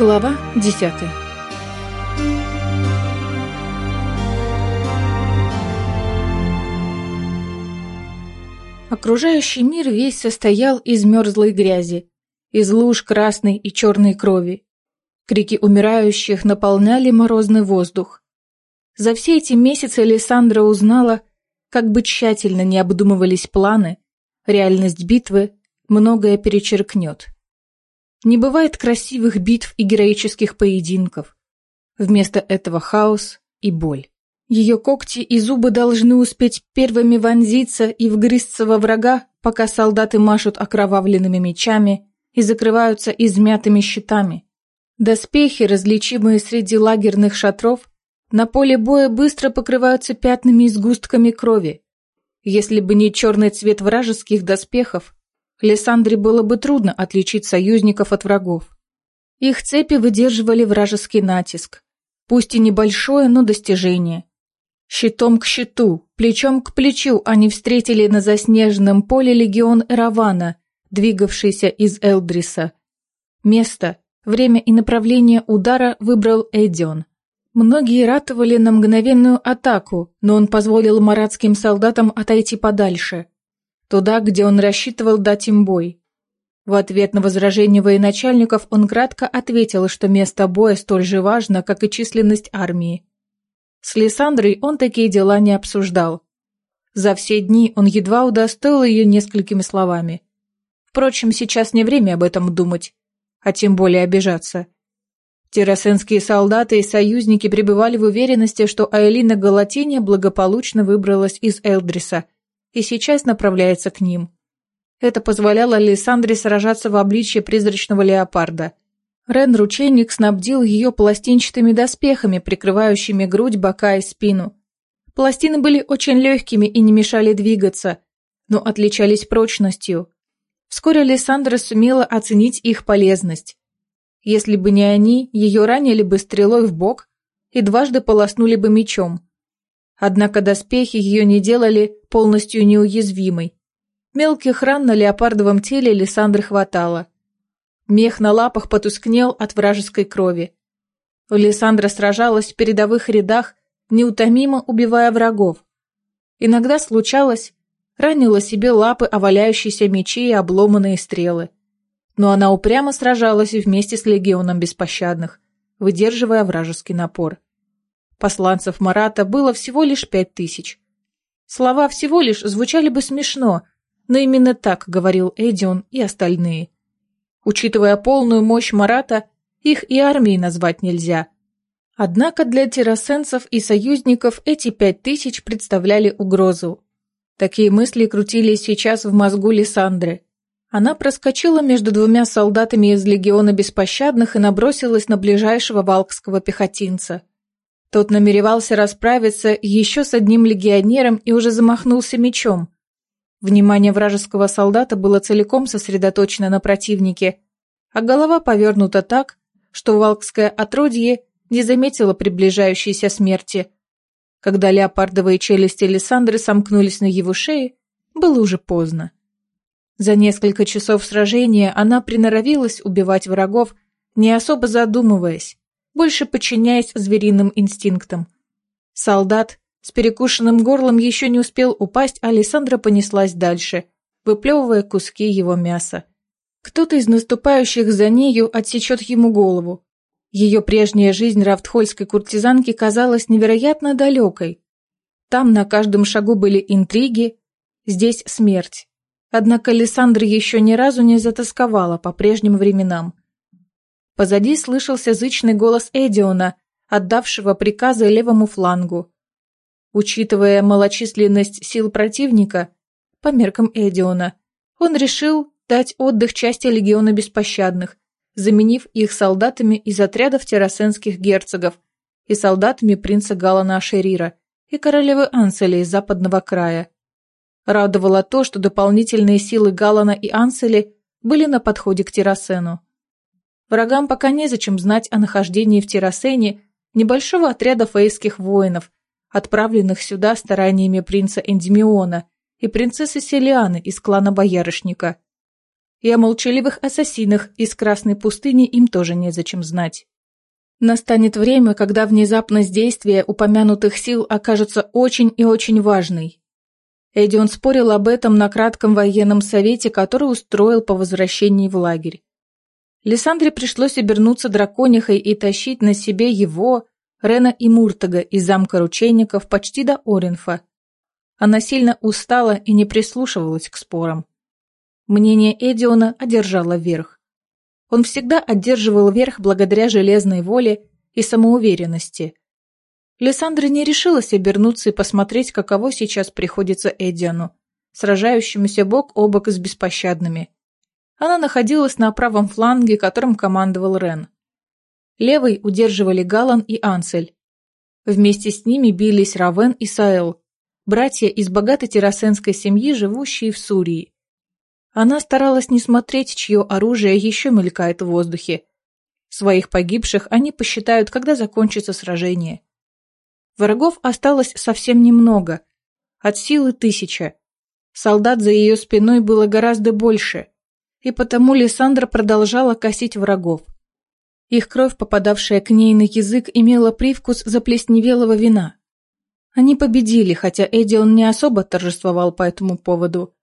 Глава десятая Окружающий мир весь состоял из мерзлой грязи, из луж красной и черной крови. Крики умирающих наполняли морозный воздух. За все эти месяцы Александра узнала, как бы тщательно не обдумывались планы, реальность битвы многое перечеркнет. Не бывает красивых битв и героических поединков. Вместо этого хаос и боль. Ее когти и зубы должны успеть первыми вонзиться и вгрызться во врага, пока солдаты машут окровавленными мечами и закрываются измятыми щитами. Доспехи, различимые среди лагерных шатров, на поле боя быстро покрываются пятнами и сгустками крови. Если бы не черный цвет вражеских доспехов, Лиссандре было бы трудно отличить союзников от врагов. Их цепи выдерживали вражеский натиск. Пусть и небольшое, но достижение. Щитом к щиту, плечом к плечу они встретили на заснеженном поле легион Эравана, двигавшийся из Элдриса. Место, время и направление удара выбрал Эдион. Многие ратовали на мгновенную атаку, но он позволил маратским солдатам отойти подальше. Туда, где он рассчитывал дать им бой. В ответ на возражение военачальников он кратко ответил, что место боя столь же важно, как и численность армии. С Лиссандрой он такие дела не обсуждал. За все дни он едва удостоил ее несколькими словами. Впрочем, сейчас не время об этом думать, а тем более обижаться. Террасенские солдаты и союзники пребывали в уверенности, что Айлина Галатиния благополучно выбралась из Элдриса и сейчас направляется к ним. Это позволяло Александре сражаться в обличье призрачного леопарда – Рен-ручейник снабдил ее пластинчатыми доспехами, прикрывающими грудь, бока и спину. Пластины были очень легкими и не мешали двигаться, но отличались прочностью. Вскоре Александра сумела оценить их полезность. Если бы не они, ее ранили бы стрелой в бок и дважды полоснули бы мечом. Однако доспехи ее не делали полностью неуязвимой. Мелких ран на леопардовом теле Лиссандры хватало. Мех на лапах потускнел от вражеской крови. Лиссандра сражалась в передовых рядах, неутомимо убивая врагов. Иногда случалось, ранила себе лапы о валяющиеся мечи и обломанные стрелы. Но она упрямо сражалась вместе с легионом беспощадных, выдерживая вражеский напор. Посланцев Марата было всего лишь пять тысяч. Слова «всего лишь» звучали бы смешно, но именно так говорил Эдион и остальные – Учитывая полную мощь Марата, их и армией назвать нельзя. Однако для террасенцев и союзников эти пять тысяч представляли угрозу. Такие мысли крутились сейчас в мозгу Лиссандры. Она проскочила между двумя солдатами из легиона беспощадных и набросилась на ближайшего валкского пехотинца. Тот намеревался расправиться еще с одним легионером и уже замахнулся мечом. Внимание вражеского солдата было целиком сосредоточено на противнике, а голова повернута так, что валкское отродье не заметило приближающейся смерти. Когда леопардовые челюсти Лиссандры сомкнулись на его шее, было уже поздно. За несколько часов сражения она приноровилась убивать врагов, не особо задумываясь, больше подчиняясь звериным инстинктам. Солдат, с перекушенным горлом еще не успел упасть, а Александра понеслась дальше, выплевывая куски его мяса. Кто-то из наступающих за нею отсечет ему голову. Ее прежняя жизнь рафтхольской куртизанки казалась невероятно далекой. Там на каждом шагу были интриги, здесь смерть. Однако Лиссандра еще ни разу не затасковала по прежним временам. Позади слышался зычный голос Эдиона, отдавшего приказы левому флангу. Учитывая малочисленность сил противника, по меркам Эдиона, он решил дать отдых части легиона беспощадных, заменив их солдатами из отрядов террасенских герцогов и солдатами принца Галана Ашерира и королевы Анцели из западного края. Радовало то, что дополнительные силы Галана и Анцели были на подходе к Террасену. Врагам пока незачем знать о нахождении в Террасене небольшого отряда фейских воинов, отправленных сюда стараниями принца Эндимиона и принцессы Селианы из клана Боярышника. и о молчаливых ассасинах из Красной пустыни им тоже незачем знать. Настанет время, когда внезапность действия упомянутых сил окажется очень и очень важной. Эдион спорил об этом на кратком военном совете, который устроил по возвращении в лагерь. Лиссандре пришлось обернуться драконихой и тащить на себе его, Рена и Муртага из замка ручейников почти до Оринфа. Она сильно устала и не прислушивалась к спорам. Мнение Эдиона одержало верх. Он всегда одерживал верх благодаря железной воле и самоуверенности. Лиссандра не решилась обернуться и посмотреть, каково сейчас приходится Эдиону, сражающемуся бок о бок с беспощадными. Она находилась на правом фланге, которым командовал Рен. Левый удерживали Галан и Ансель. Вместе с ними бились Равен и Саэл, братья из богатой террасенской семьи, живущие в Сурии. Она старалась не смотреть, чье оружие еще мелькает в воздухе. Своих погибших они посчитают, когда закончится сражение. Врагов осталось совсем немного. От силы тысяча. Солдат за ее спиной было гораздо больше. И потому Лиссандра продолжала косить врагов. Их кровь, попадавшая к ней на язык, имела привкус заплесневелого вина. Они победили, хотя Эдион не особо торжествовал по этому поводу.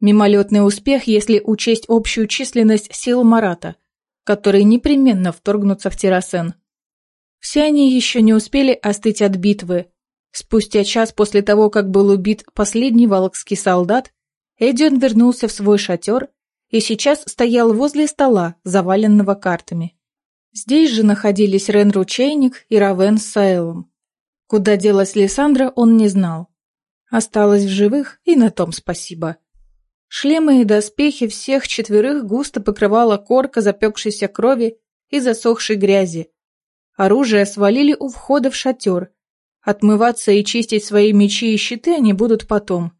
Мимолетный успех, если учесть общую численность сил Марата, которые непременно вторгнутся в Террасен. Все они еще не успели остыть от битвы. Спустя час после того, как был убит последний валкский солдат, Эдион вернулся в свой шатер и сейчас стоял возле стола, заваленного картами. Здесь же находились Рен Ручейник и Равен с Саэлом. Куда делась Лиссандра, он не знал. Осталась в живых, и на том спасибо. Шлемы и доспехи всех четверых густо покрывала корка запекшейся крови и засохшей грязи. Оружие свалили у входа в шатер. Отмываться и чистить свои мечи и щиты они будут потом.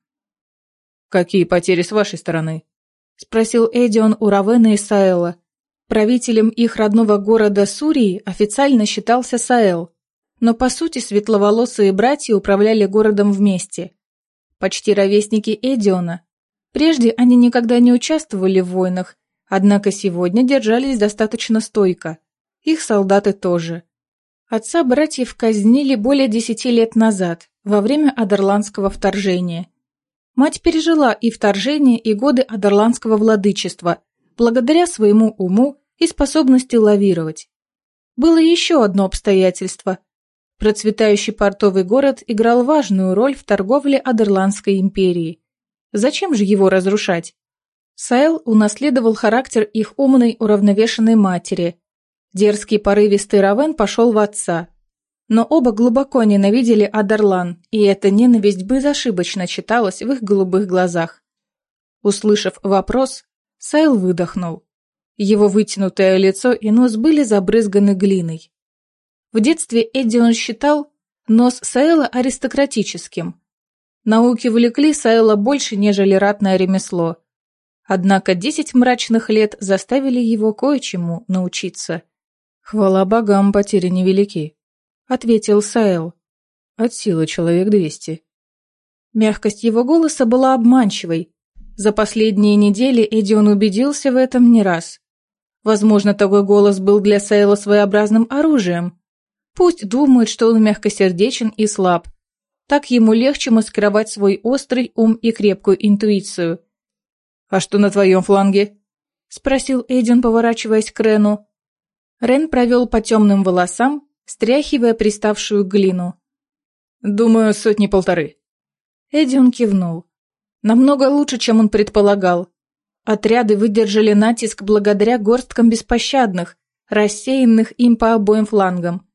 «Какие потери с вашей стороны?» — спросил Эдион у Равена и Саэла. Правителем их родного города Сурии официально считался Саэл, но по сути светловолосые братья управляли городом вместе. Почти ровесники Эдиона, Прежде они никогда не участвовали в войнах, однако сегодня держались достаточно стойко. Их солдаты тоже. Отца братьев казнили более десяти лет назад, во время Адерландского вторжения. Мать пережила и вторжение, и годы Адерландского владычества, благодаря своему уму и способности лавировать. Было еще одно обстоятельство. Процветающий портовый город играл важную роль в торговле Адерландской империи. Зачем же его разрушать? Сайл унаследовал характер их умной, уравновешенной матери. Дерзкий порывистый Равен пошел в отца. Но оба глубоко ненавидели Адарлан, и эта ненависть безошибочно читалась в их голубых глазах. Услышав вопрос, Сайл выдохнул. Его вытянутое лицо и нос были забрызганы глиной. В детстве Эдди считал нос Сайла аристократическим, Науки влекли Сайла больше, нежели ратное ремесло. Однако десять мрачных лет заставили его кое-чему научиться. «Хвала богам, потери невелики», — ответил Сайл. «От силы человек двести». Мягкость его голоса была обманчивой. За последние недели Эдион убедился в этом не раз. Возможно, такой голос был для Сайла своеобразным оружием. Пусть думает, что он мягкосердечен и слаб, так ему легче маскировать свой острый ум и крепкую интуицию. «А что на твоем фланге?» – спросил Эдин, поворачиваясь к Рену. Рен провел по темным волосам, стряхивая приставшую глину. «Думаю, сотни-полторы». Эдион кивнул. Намного лучше, чем он предполагал. Отряды выдержали натиск благодаря горсткам беспощадных, рассеянных им по обоим флангам.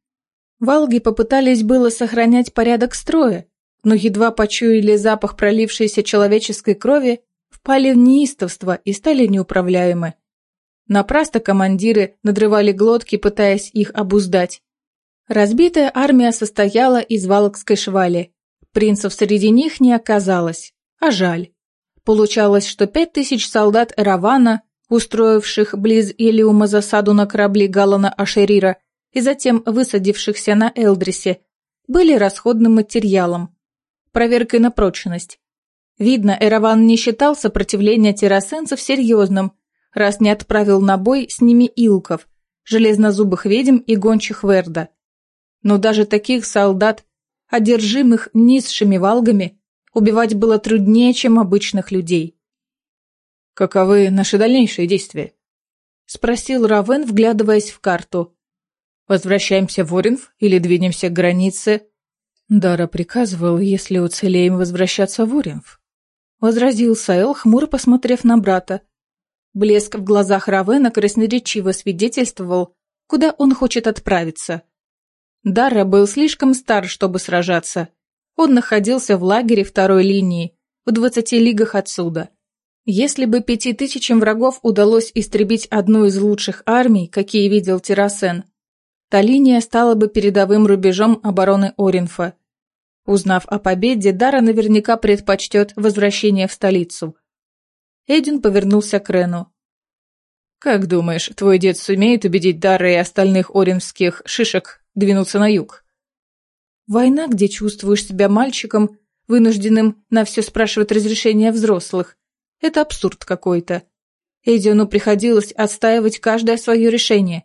Валги попытались было сохранять порядок строя, но едва почуяли запах пролившейся человеческой крови, впали в неистовство и стали неуправляемы. Напрасно командиры надрывали глотки, пытаясь их обуздать. Разбитая армия состояла из валкской швали. Принцев среди них не оказалось, а жаль. Получалось, что пять тысяч солдат Эравана, устроивших близ Илиума засаду на корабли Галана Ашерира, и затем высадившихся на Элдрисе, были расходным материалом, проверкой на прочность. Видно, Эраван не считал сопротивление террасенцев серьезным, раз не отправил на бой с ними илков, железнозубых ведьм и гончих Верда. Но даже таких солдат, одержимых низшими валгами, убивать было труднее, чем обычных людей. «Каковы наши дальнейшие действия?» — спросил Равен, вглядываясь в карту. «Возвращаемся в Оринф или двинемся к границе?» Дара приказывал, если уцелеем, возвращаться в Оринф. Возразил Саэл, хмуро посмотрев на брата. Блеск в глазах Равена красноречиво свидетельствовал, куда он хочет отправиться. Дара был слишком стар, чтобы сражаться. Он находился в лагере второй линии, в двадцати лигах отсюда. Если бы пяти тысячам врагов удалось истребить одну из лучших армий, какие видел Террасен, та линия стала бы передовым рубежом обороны Оринфа. Узнав о победе, Дара наверняка предпочтет возвращение в столицу. Эдин повернулся к Рену. «Как думаешь, твой дед сумеет убедить Дара и остальных оринских шишек двинуться на юг?» Война, где чувствуешь себя мальчиком, вынужденным на все спрашивать разрешения взрослых. Это абсурд какой-то. Эдиону приходилось отстаивать каждое свое решение,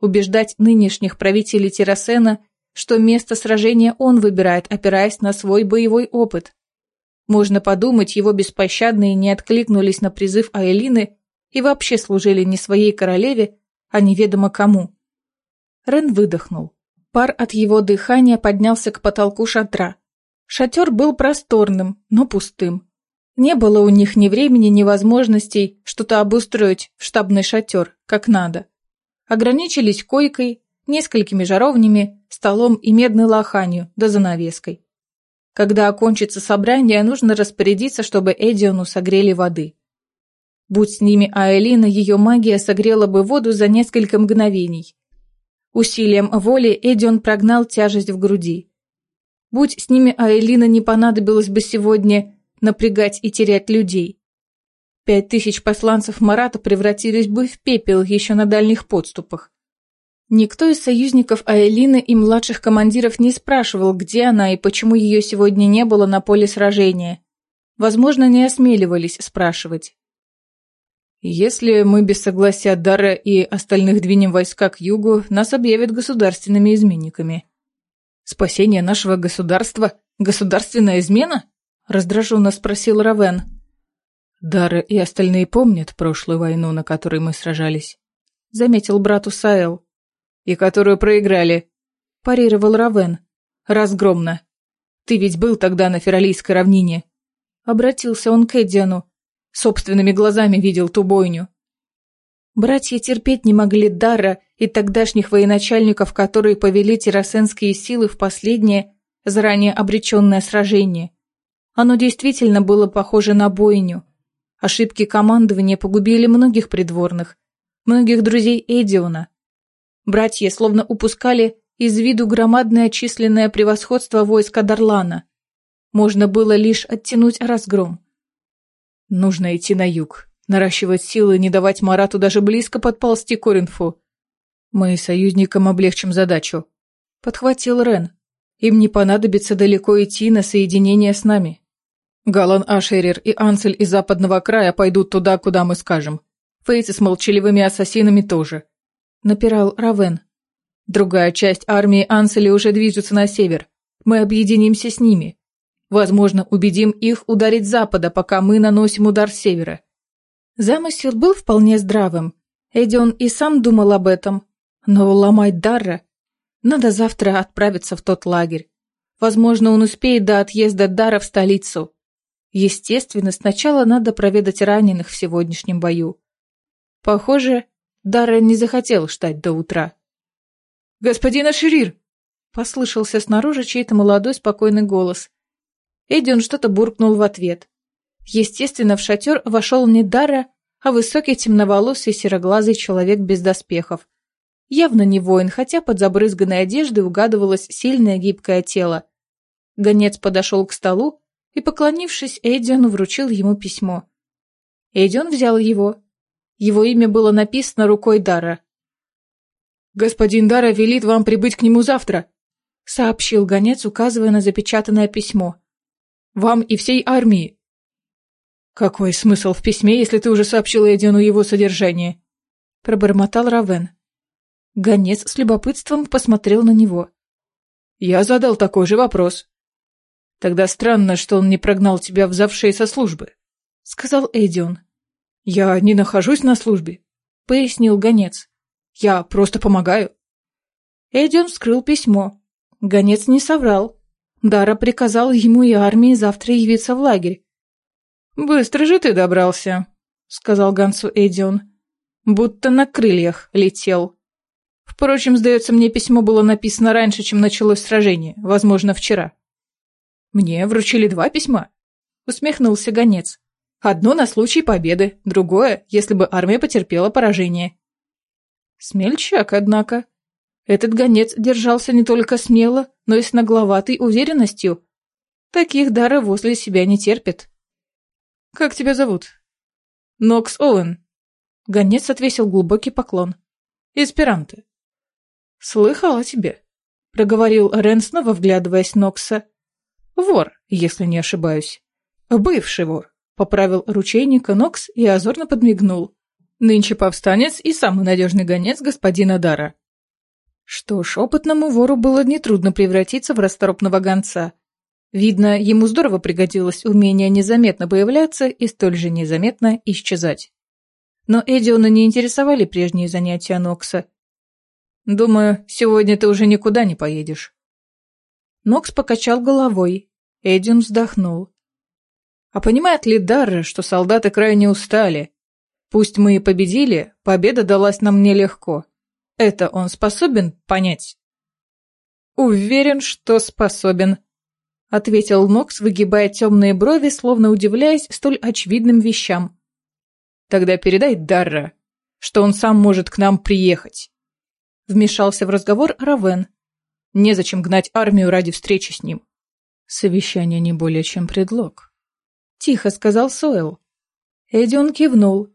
убеждать нынешних правителей Террасена что место сражения он выбирает, опираясь на свой боевой опыт. Можно подумать, его беспощадные не откликнулись на призыв Айлины и вообще служили не своей королеве, а неведомо кому. Рен выдохнул. Пар от его дыхания поднялся к потолку шатра. Шатер был просторным, но пустым. Не было у них ни времени, ни возможностей что-то обустроить в штабный шатер, как надо. Ограничились койкой, несколькими жаровнями, столом и медной лоханью, да занавеской. Когда окончится собрание, нужно распорядиться, чтобы Эдиону согрели воды. Будь с ними Аэлина, ее магия согрела бы воду за несколько мгновений. Усилием воли Эдион прогнал тяжесть в груди. Будь с ними Аэлина, не понадобилось бы сегодня напрягать и терять людей. Пять тысяч посланцев Марата превратились бы в пепел еще на дальних подступах. Никто из союзников Аэлины и младших командиров не спрашивал, где она и почему ее сегодня не было на поле сражения. Возможно, не осмеливались спрашивать. «Если мы без согласия Дара и остальных двинем войска к югу, нас объявят государственными изменниками». «Спасение нашего государства? Государственная измена?» – раздраженно спросил Равен. «Дара и остальные помнят прошлую войну, на которой мы сражались», – заметил брату Саэл и которую проиграли», – парировал Равен. «Разгромно. Ты ведь был тогда на Фералийской равнине». Обратился он к Эдиану. Собственными глазами видел ту бойню. Братья терпеть не могли Дара и тогдашних военачальников, которые повели террасенские силы в последнее, заранее обреченное сражение. Оно действительно было похоже на бойню. Ошибки командования погубили многих придворных, многих друзей Эдиона. Братья словно упускали из виду громадное численное превосходство войска Дарлана. Можно было лишь оттянуть разгром. Нужно идти на юг, наращивать силы, не давать Марату даже близко подползти к Оринфу. Мы союзникам облегчим задачу. Подхватил Рен. Им не понадобится далеко идти на соединение с нами. Галан Ашерер и Ансель из западного края пойдут туда, куда мы скажем. Фейцы с молчаливыми ассасинами тоже напирал Равен. Другая часть армии Анселя уже движется на север. Мы объединимся с ними. Возможно, убедим их ударить запада, пока мы наносим удар севера. Замысел был вполне здравым. Эдион и сам думал об этом. Но ломать Дарра... Надо завтра отправиться в тот лагерь. Возможно, он успеет до отъезда Дара в столицу. Естественно, сначала надо проведать раненых в сегодняшнем бою. Похоже, Даррен не захотел ждать до утра. «Господин Аширир!» — послышался снаружи чей-то молодой спокойный голос. Эдион что-то буркнул в ответ. Естественно, в шатер вошел не Дара, а высокий темноволосый сероглазый человек без доспехов. Явно не воин, хотя под забрызганной одеждой угадывалось сильное гибкое тело. Гонец подошел к столу и, поклонившись Эдиону, вручил ему письмо. Эдион взял его, его имя было написано рукой Дара. «Господин Дара велит вам прибыть к нему завтра», — сообщил гонец, указывая на запечатанное письмо. «Вам и всей армии». «Какой смысл в письме, если ты уже сообщил Эдиону его содержание?» Пробормотал Равен. Гонец с любопытством посмотрел на него. «Я задал такой же вопрос». «Тогда странно, что он не прогнал тебя в завшей со службы», — сказал Эдион. «Я не нахожусь на службе», — пояснил гонец. «Я просто помогаю». Эдион вскрыл письмо. Гонец не соврал. Дара приказал ему и армии завтра явиться в лагерь. «Быстро же ты добрался», — сказал Гансу Эдион. «Будто на крыльях летел». Впрочем, сдается мне, письмо было написано раньше, чем началось сражение, возможно, вчера. «Мне вручили два письма», — усмехнулся гонец. «Одно на случай победы, другое, если бы армия потерпела поражение». Смельчак, однако. Этот гонец держался не только смело, но и с нагловатой уверенностью. Таких дара возле себя не терпит. «Как тебя зовут?» «Нокс Оуэн». Гонец отвесил глубокий поклон. «Эсперанто». «Слыхал о тебе», — проговорил Рен, снова вглядываясь Нокса. «Вор, если не ошибаюсь». «Бывший вор», — поправил ручейника Нокс и озорно подмигнул. «Нынче повстанец и самый надежный гонец господина Дара». Что ж, опытному вору было нетрудно превратиться в расторопного гонца, Видно, ему здорово пригодилось умение незаметно появляться и столь же незаметно исчезать. Но Эдиона не интересовали прежние занятия Нокса. «Думаю, сегодня ты уже никуда не поедешь». Нокс покачал головой. Эдион вздохнул. «А понимает ли Дарра, что солдаты крайне устали? Пусть мы и победили, победа далась нам нелегко. Это он способен понять?» «Уверен, что способен», — ответил Нокс, выгибая темные брови, словно удивляясь столь очевидным вещам. «Тогда передай Дарра, что он сам может к нам приехать». Вмешался в разговор Равен. Незачем гнать армию ради встречи с ним. Совещание не более чем предлог. Тихо сказал Сойл. Эдион кивнул.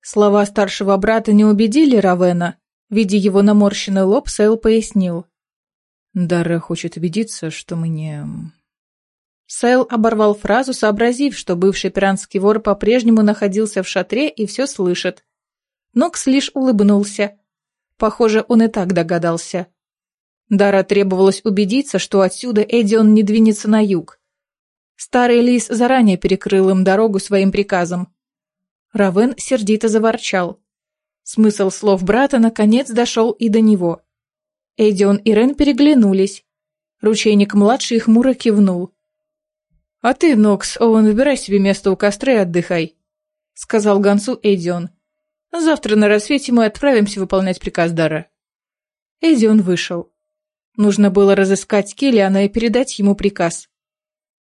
Слова старшего брата не убедили Равена. Видя его наморщенный лоб, Сойл пояснил. Дарра хочет убедиться, что мы не... Сейл оборвал фразу, сообразив, что бывший пиранский вор по-прежнему находился в шатре и все слышит. Нокс лишь улыбнулся. Похоже, он и так догадался. Дара требовалось убедиться, что отсюда Эдион не двинется на юг. Старый лис заранее перекрыл им дорогу своим приказом. Равен сердито заворчал. Смысл слов брата наконец дошел и до него. Эдион и Рен переглянулись. Ручейник-младший хмуро кивнул. «А ты, Нокс, Оуэн, выбирай себе место у костра и отдыхай», — сказал Гансу Эдион. «Завтра на рассвете мы отправимся выполнять приказ Дара». Эдион вышел. Нужно было разыскать Келлиана и передать ему приказ.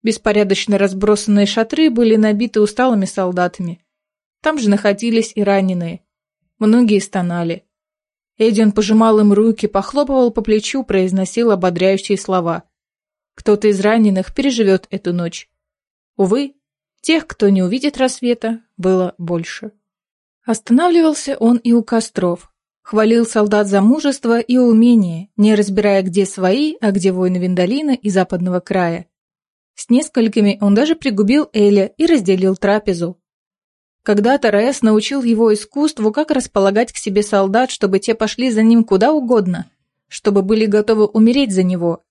Беспорядочно разбросанные шатры были набиты усталыми солдатами. Там же находились и раненые. Многие стонали. Эдион пожимал им руки, похлопывал по плечу, произносил ободряющие слова. Кто-то из раненых переживет эту ночь. Увы, тех, кто не увидит рассвета, было больше. Останавливался он и у костров. Хвалил солдат за мужество и умение, не разбирая, где свои, а где воины Виндалина и западного края. С несколькими он даже пригубил Эля и разделил трапезу. Когда-то Раэс научил его искусству, как располагать к себе солдат, чтобы те пошли за ним куда угодно, чтобы были готовы умереть за него,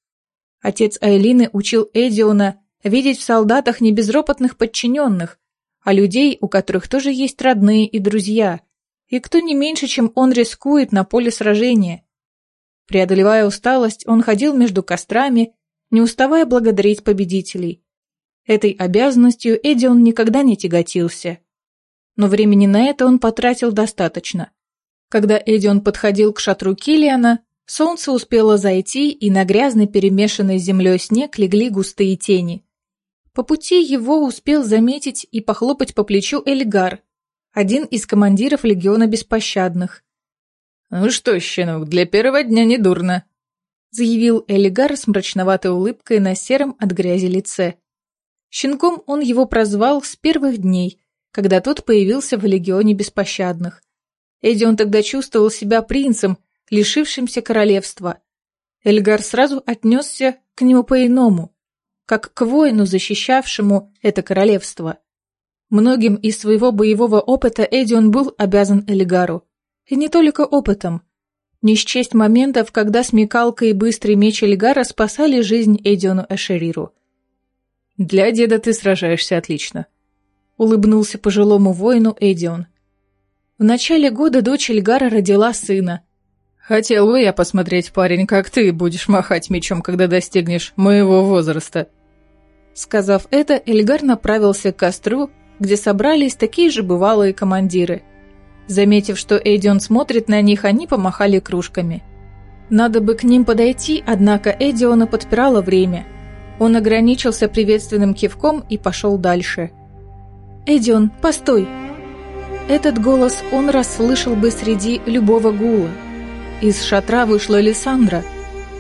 Отец Айлины учил Эдиона видеть в солдатах не безропотных подчиненных, а людей, у которых тоже есть родные и друзья, и кто не меньше, чем он рискует на поле сражения. Преодолевая усталость, он ходил между кострами, не уставая благодарить победителей. Этой обязанностью Эдион никогда не тяготился. Но времени на это он потратил достаточно. Когда Эдион подходил к шатру Килиана, Солнце успело зайти, и на грязный перемешанный с землей снег легли густые тени. По пути его успел заметить и похлопать по плечу Эльгар, один из командиров легиона беспощадных. «Ну что, щенок, для первого дня не дурно», заявил Элигар с мрачноватой улыбкой на сером от грязи лице. Щенком он его прозвал с первых дней, когда тот появился в легионе беспощадных. Эдион тогда чувствовал себя принцем, лишившимся королевства. Эльгар сразу отнесся к нему по-иному, как к воину, защищавшему это королевство. Многим из своего боевого опыта Эдион был обязан Элигару. И не только опытом. Не счесть моментов, когда смекалка и быстрый меч Элигара спасали жизнь Эдиону Эшериру. «Для деда ты сражаешься отлично», — улыбнулся пожилому воину Эдион. В начале года дочь Эльгара родила сына. «Хотел бы я посмотреть, парень, как ты будешь махать мечом, когда достигнешь моего возраста». Сказав это, Эльгар направился к костру, где собрались такие же бывалые командиры. Заметив, что Эдион смотрит на них, они помахали кружками. Надо бы к ним подойти, однако Эдиона подпирало время. Он ограничился приветственным кивком и пошел дальше. «Эдион, постой!» Этот голос он расслышал бы среди любого гула. Из шатра вышла Лиссандра.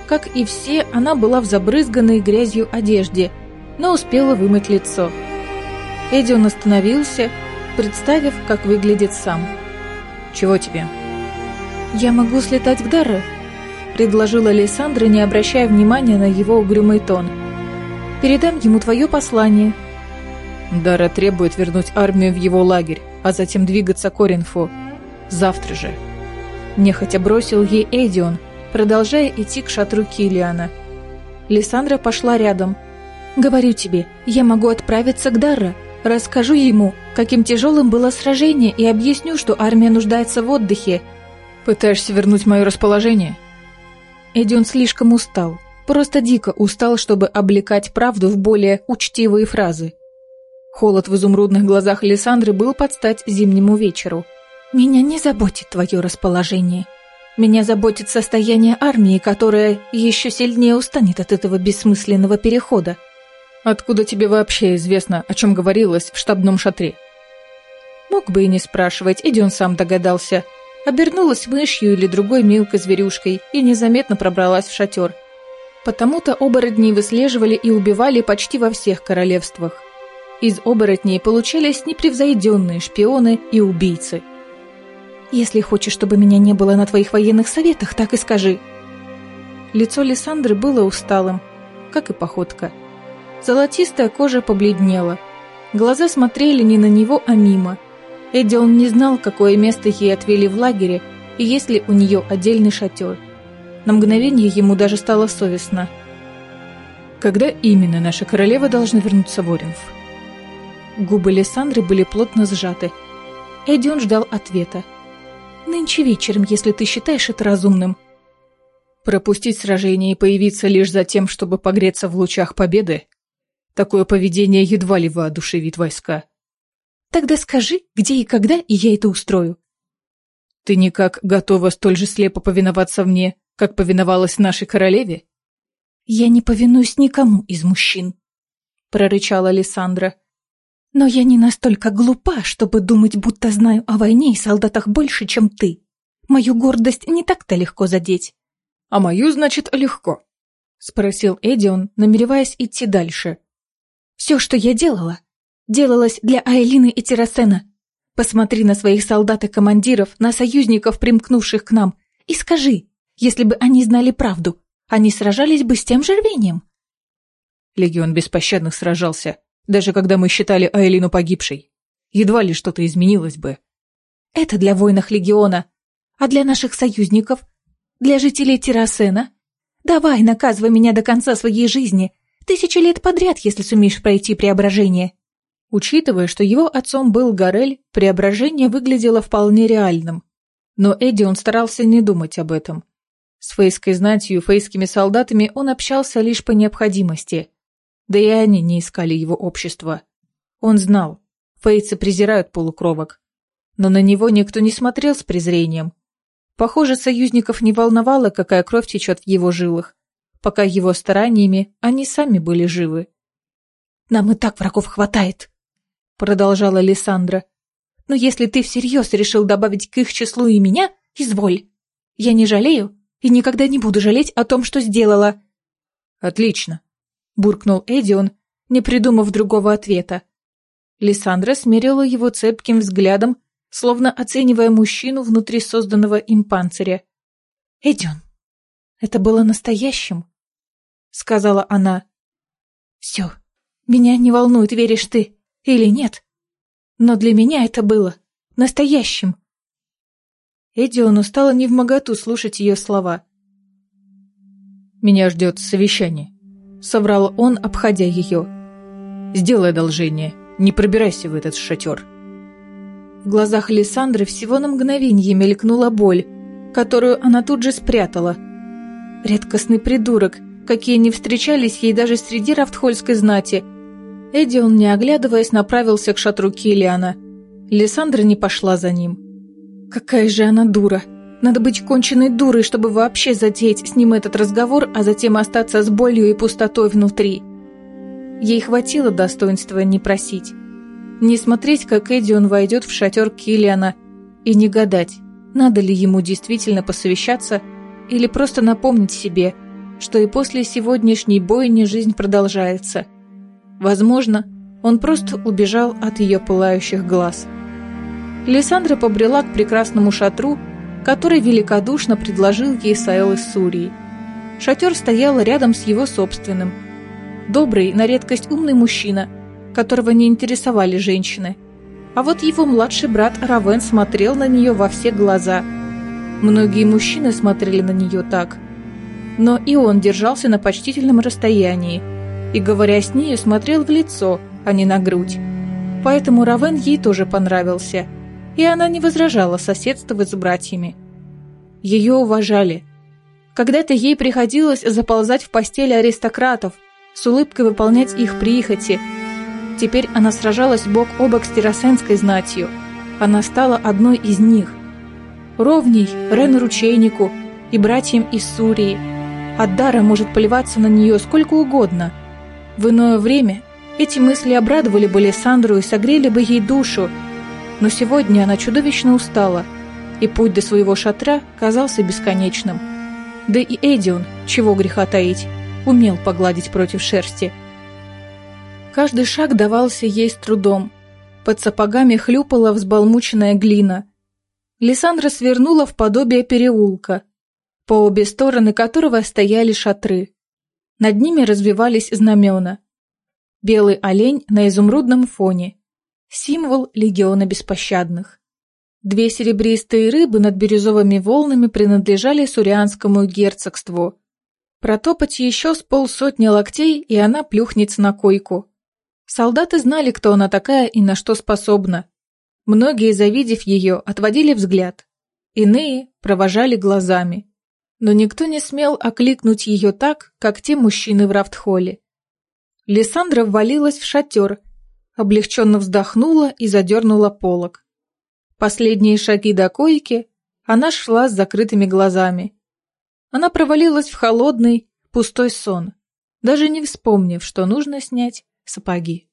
Как и все, она была в забрызганной грязью одежде, но успела вымыть лицо. Эдион остановился, представив, как выглядит сам. «Чего тебе?» «Я могу слетать к Дарре», — предложила Лиссандра, не обращая внимания на его угрюмый тон. «Передам ему твое послание». Дара требует вернуть армию в его лагерь а затем двигаться к Оринфу. Завтра же. Нехотя бросил ей Эдион, продолжая идти к шатру Килиана. Лиссандра пошла рядом. «Говорю тебе, я могу отправиться к Дарра. Расскажу ему, каким тяжелым было сражение, и объясню, что армия нуждается в отдыхе». «Пытаешься вернуть мое расположение?» Эдион слишком устал. Просто дико устал, чтобы облекать правду в более учтивые фразы. Холод в изумрудных глазах Александры был под стать зимнему вечеру. «Меня не заботит твое расположение. Меня заботит состояние армии, которая еще сильнее устанет от этого бессмысленного перехода». «Откуда тебе вообще известно, о чем говорилось в штабном шатре?» Мог бы и не спрашивать, иди он сам догадался. Обернулась мышью или другой мелкой зверюшкой и незаметно пробралась в шатер. Потому-то оборотни выслеживали и убивали почти во всех королевствах. Из оборотней получались непревзойденные шпионы и убийцы. «Если хочешь, чтобы меня не было на твоих военных советах, так и скажи». Лицо Лиссандры было усталым, как и походка. Золотистая кожа побледнела. Глаза смотрели не на него, а мимо. Эдион не знал, какое место ей отвели в лагере и есть ли у нее отдельный шатер. На мгновение ему даже стало совестно. «Когда именно наша королева должна вернуться в Оринф?» Губы Лиссандры были плотно сжаты. Эдион ждал ответа. «Нынче вечером, если ты считаешь это разумным». Пропустить сражение и появиться лишь за тем, чтобы погреться в лучах победы? Такое поведение едва ли воодушевит войска. Тогда скажи, где и когда, и я это устрою. Ты никак готова столь же слепо повиноваться мне, как повиновалась нашей королеве? Я не повинуюсь никому из мужчин, прорычала Лиссандра. Но я не настолько глупа, чтобы думать, будто знаю о войне и солдатах больше, чем ты. Мою гордость не так-то легко задеть. А мою, значит, легко? Спросил Эдион, намереваясь идти дальше. Все, что я делала, делалось для Айлины и Террасена. Посмотри на своих солдат и командиров, на союзников, примкнувших к нам, и скажи, если бы они знали правду, они сражались бы с тем же рвением. Легион беспощадных сражался, даже когда мы считали Айлину погибшей. Едва ли что-то изменилось бы. Это для воинов Легиона. А для наших союзников? Для жителей Террасена? Давай, наказывай меня до конца своей жизни. Тысячи лет подряд, если сумеешь пройти преображение. Учитывая, что его отцом был Горель, преображение выглядело вполне реальным. Но Эдди старался не думать об этом. С фейской знатью и фейскими солдатами он общался лишь по необходимости. Да и они не искали его общества. Он знал, фейцы презирают полукровок. Но на него никто не смотрел с презрением. Похоже, союзников не волновало, какая кровь течет в его жилах. Пока его стараниями они сами были живы. «Нам и так врагов хватает», — продолжала Лиссандра. «Но если ты всерьез решил добавить к их числу и меня, изволь. Я не жалею и никогда не буду жалеть о том, что сделала». «Отлично», — буркнул Эдион, не придумав другого ответа. Лиссандра смерила его цепким взглядом, словно оценивая мужчину внутри созданного им панциря. «Эдион, это было настоящим», — сказала она. «Все, меня не волнует, веришь ты или нет. Но для меня это было настоящим. Эдиону стало невмоготу слушать ее слова. «Меня ждет совещание», — соврал он, обходя ее. «Сделай одолжение, не пробирайся в этот шатер». В глазах Лиссандры всего на мгновение мелькнула боль, которую она тут же спрятала. Редкостный придурок, какие не встречались ей даже среди рафтхольской знати. Эдион, не оглядываясь, направился к шатру Киллиана. Лиссандра не пошла за ним. Какая же она дура! Надо быть конченной дурой, чтобы вообще затеять с ним этот разговор, а затем остаться с болью и пустотой внутри. Ей хватило достоинства не просить. Не смотреть, как Эдион войдет в шатер Киллиана, и не гадать, надо ли ему действительно посовещаться или просто напомнить себе, что и после сегодняшней бойни жизнь продолжается. Возможно, он просто убежал от ее пылающих глаз. Лиссандра побрела к прекрасному шатру, который великодушно предложил ей Саэл из Сурии. Шатер стоял рядом с его собственным. Добрый, на редкость умный мужчина, которого не интересовали женщины. А вот его младший брат Равен смотрел на нее во все глаза. Многие мужчины смотрели на нее так. Но и он держался на почтительном расстоянии и, говоря с ней, смотрел в лицо, а не на грудь. Поэтому Равен ей тоже понравился – и она не возражала соседствовать с братьями. Ее уважали. Когда-то ей приходилось заползать в постели аристократов, с улыбкой выполнять их прихоти. Теперь она сражалась бок о бок с террасенской знатью. Она стала одной из них. Ровней Рену Ручейнику и братьям из Сурии. Аддара может поливаться на нее сколько угодно. В иное время эти мысли обрадовали бы Лиссандру и согрели бы ей душу, но сегодня она чудовищно устала, и путь до своего шатра казался бесконечным. Да и Эдион, чего греха таить, умел погладить против шерсти. Каждый шаг давался ей с трудом. Под сапогами хлюпала взбалмученная глина. Лиссандра свернула в подобие переулка, по обе стороны которого стояли шатры. Над ними развивались знамена. Белый олень на изумрудном фоне – Символ легиона беспощадных. Две серебристые рыбы над бирюзовыми волнами принадлежали Сурианскому герцогству. Протопать еще с полсотни локтей, и она плюхнется на койку. Солдаты знали, кто она такая и на что способна. Многие, завидев ее, отводили взгляд. Иные провожали глазами. Но никто не смел окликнуть ее так, как те мужчины в Рафтхолле. Лиссандра ввалилась в шатер – облегченно вздохнула и задернула полог. Последние шаги до койки она шла с закрытыми глазами. Она провалилась в холодный, пустой сон, даже не вспомнив, что нужно снять сапоги.